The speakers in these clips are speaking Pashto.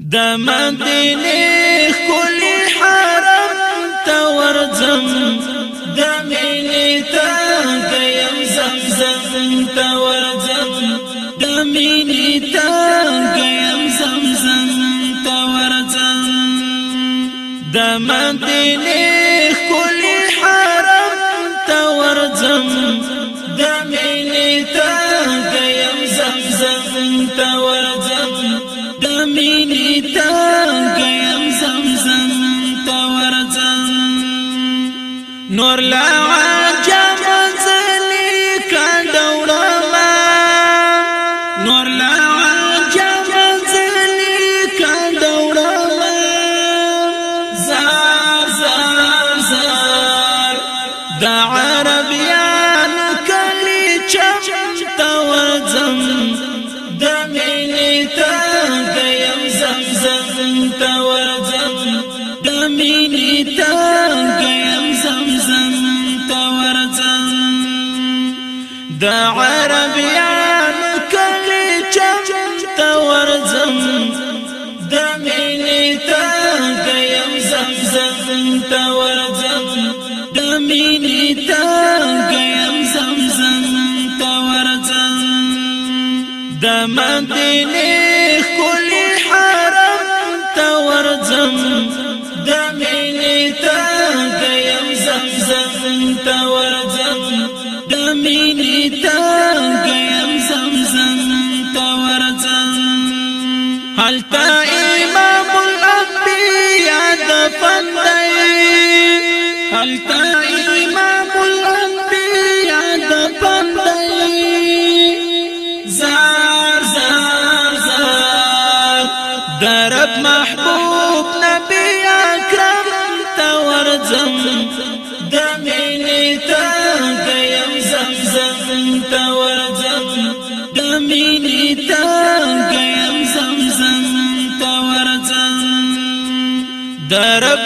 د مدینه کل حرم ته ورځم د مینې ته یم زمزم ته ورځم د مینې ته یم زمزم ته ورځم د مدینه نور لا د عربیان کلی چم ته ورزم د مینې ته دیم زمزم ته ورزم د مینې ته دیم زمزم ته ورزم د مدینه فعلت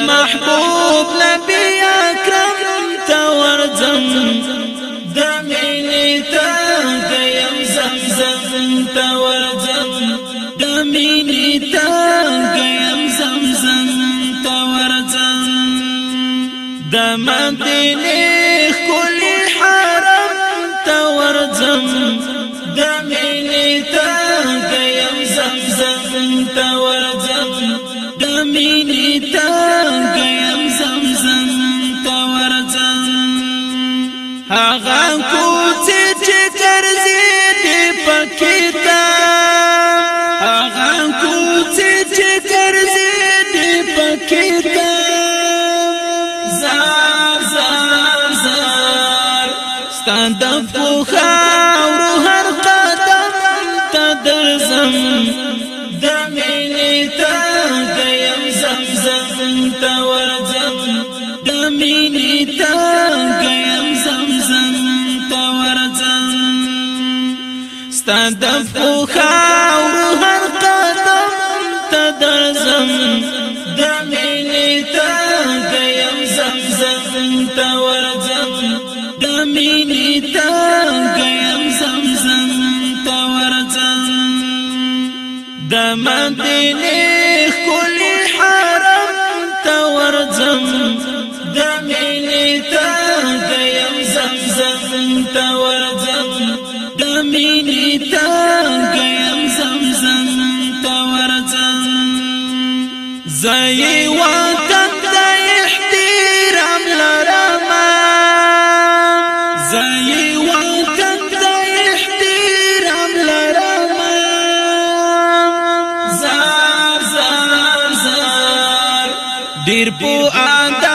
محبوب نبی اکرم تا ورزم دمینی تا دیم زمزم تا ورزم دمینی تا دیم زمزم تا ورزم دمدینی کلی حرم تا ورزم دمینی کو خاور هر قدم تدرزم د مینې ته دیم زمزم ته ورځم د مینې ته دیم زمزم ته ورځم د مدینه کل حرم ته ورځم د مینې ته دیم زمزم ته ورځم د مینې زای وطن د احترام لرم زای وطن د احترام لرم زار زار زار ډیر په ادا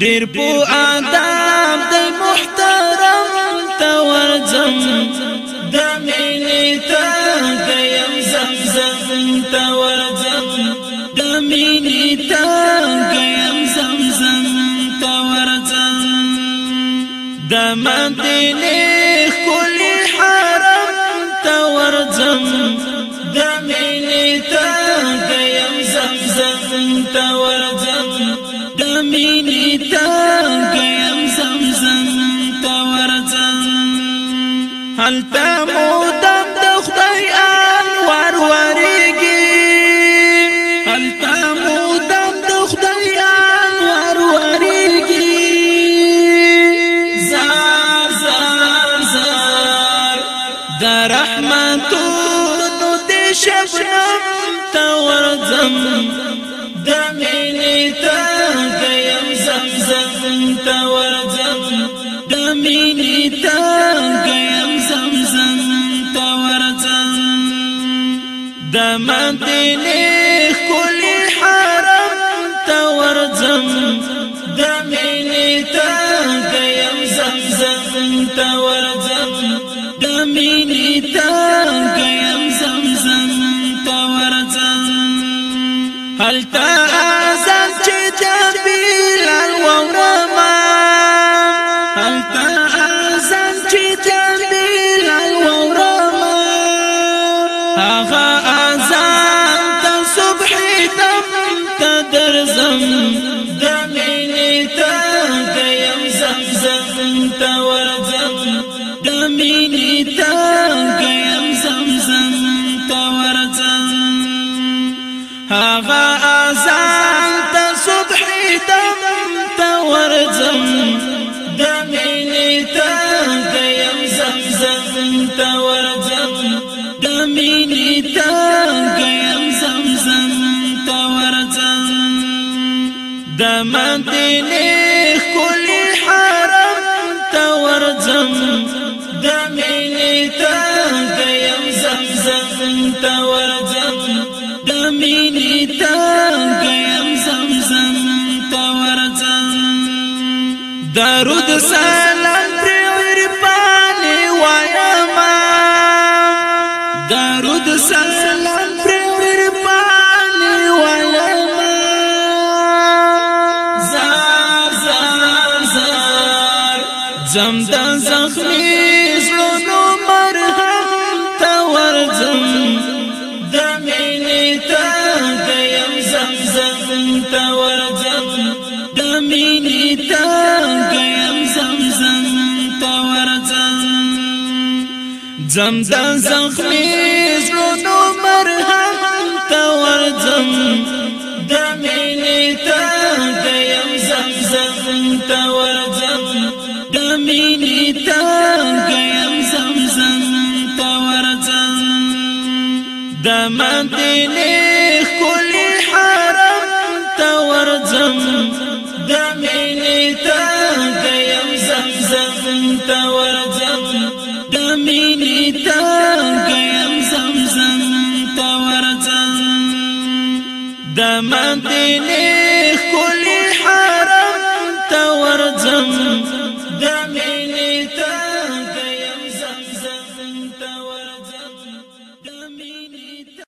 دیر پو آداب د محترم تورزم دا مینې ته د يم زمزم تورزم د مینې ته دا يم زمزم تورزم د مدینه کلی حرم تورزم د مینې ته زمزم تورزم حلتا مودا زنت و د مینې ته د یم زمزم ته ورځم د مینې ته د یم زمزم ته ورځم درود سلام پر عرفانه وایما درود سلام پر عرفانه وایما زار زار زار زم د زخمي زم د زخمی زړونو مرهم ته ورځم د مینې ته د یم زم زم ته ورځم د مینې ته د یم زم زم ته ورځم د مدینه کل حرم ته ورځم د مینې ته د یم زم زم ته د مدینه حرم تورزم